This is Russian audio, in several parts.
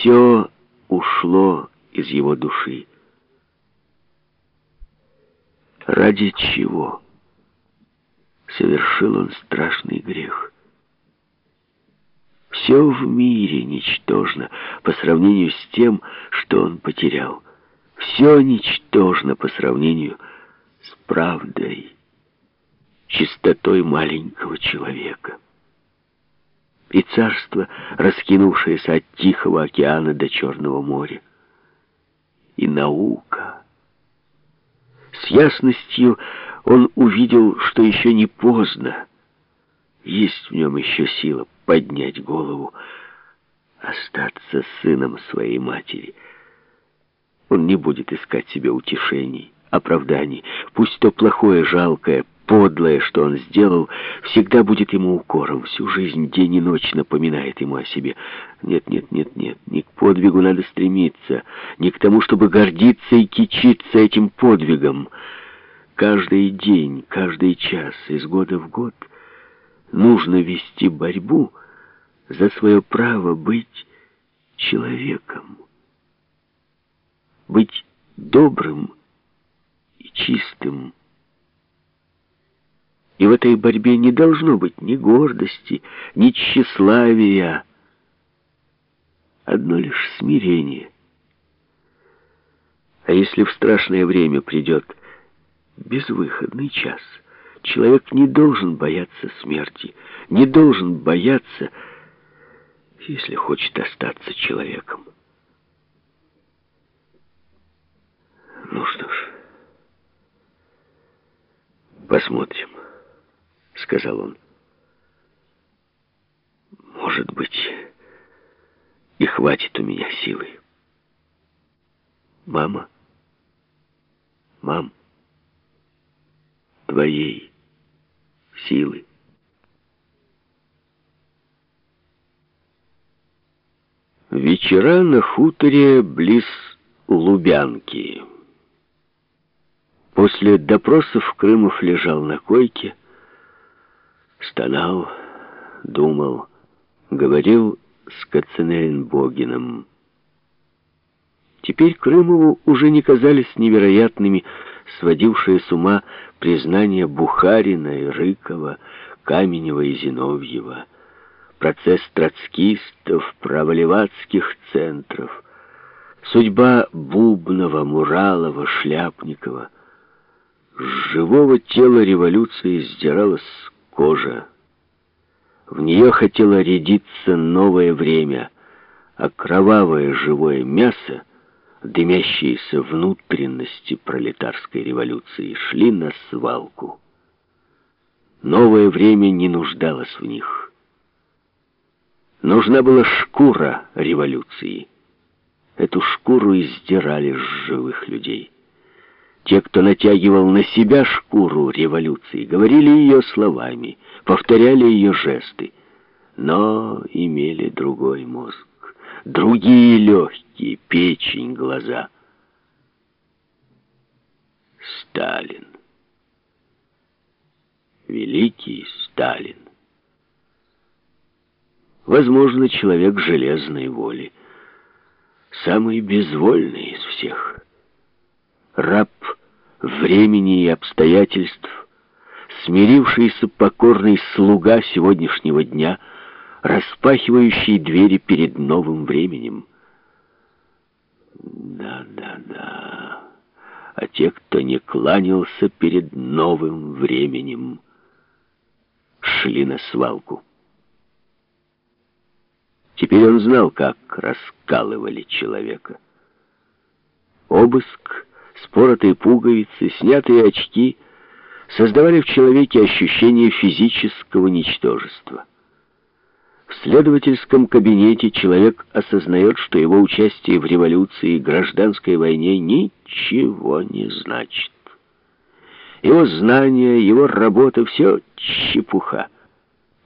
Все ушло из его души. Ради чего совершил он страшный грех? Все в мире ничтожно по сравнению с тем, что он потерял. Все ничтожно по сравнению с правдой, чистотой маленького человека. И царство, раскинувшееся от Тихого океана до Черного моря. И наука. С ясностью он увидел, что еще не поздно. Есть в нем еще сила поднять голову, остаться сыном своей матери. Он не будет искать себе утешений, оправданий. Пусть то плохое, жалкое, подлое, что он сделал, всегда будет ему укором. Всю жизнь, день и ночь напоминает ему о себе. Нет, нет, нет, нет, не к подвигу надо стремиться, не к тому, чтобы гордиться и кичиться этим подвигом. Каждый день, каждый час, из года в год нужно вести борьбу за свое право быть человеком, быть добрым и чистым. И в этой борьбе не должно быть ни гордости, ни тщеславия, одно лишь смирение. А если в страшное время придет безвыходный час, человек не должен бояться смерти, не должен бояться если хочет остаться человеком. Ну что ж, посмотрим, сказал он. Может быть, и хватит у меня силы. Мама, мам, твоей силы. Вечера на хуторе близ Лубянки. После допросов Крымов лежал на койке, стонал, думал, говорил с Каценельнбогином. Теперь Крымову уже не казались невероятными сводившие с ума признания Бухарина и Рыкова, Каменева и Зиновьева — процесс троцкистов, праволевацких центров, судьба Бубнова, Муралова, Шляпникова. С живого тела революции сдиралась кожа. В нее хотело рядиться новое время, а кровавое живое мясо, дымящиеся внутренности пролетарской революции, шли на свалку. Новое время не нуждалось в них. Нужна была шкура революции. Эту шкуру издирали с живых людей. Те, кто натягивал на себя шкуру революции, говорили ее словами, повторяли ее жесты, но имели другой мозг, другие легкие, печень, глаза. Сталин. Великий Сталин возможно, человек железной воли, самый безвольный из всех. Раб времени и обстоятельств, смирившийся покорный слуга сегодняшнего дня, распахивающий двери перед новым временем. Да, да, да. А те, кто не кланялся перед новым временем, шли на свалку. Теперь он знал, как раскалывали человека. Обыск, споротые пуговицы, снятые очки создавали в человеке ощущение физического ничтожества. В следовательском кабинете человек осознает, что его участие в революции и гражданской войне ничего не значит. Его знания, его работа — все чепуха.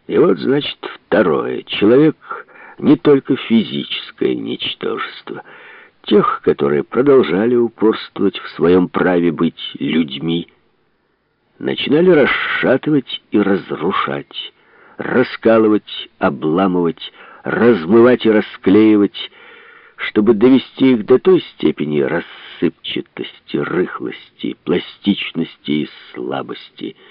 И вот, значит, второе. Человек не только физическое ничтожество, тех, которые продолжали упорствовать в своем праве быть людьми, начинали расшатывать и разрушать, раскалывать, обламывать, размывать и расклеивать чтобы довести их до той степени рассыпчатости, рыхлости, пластичности и слабости —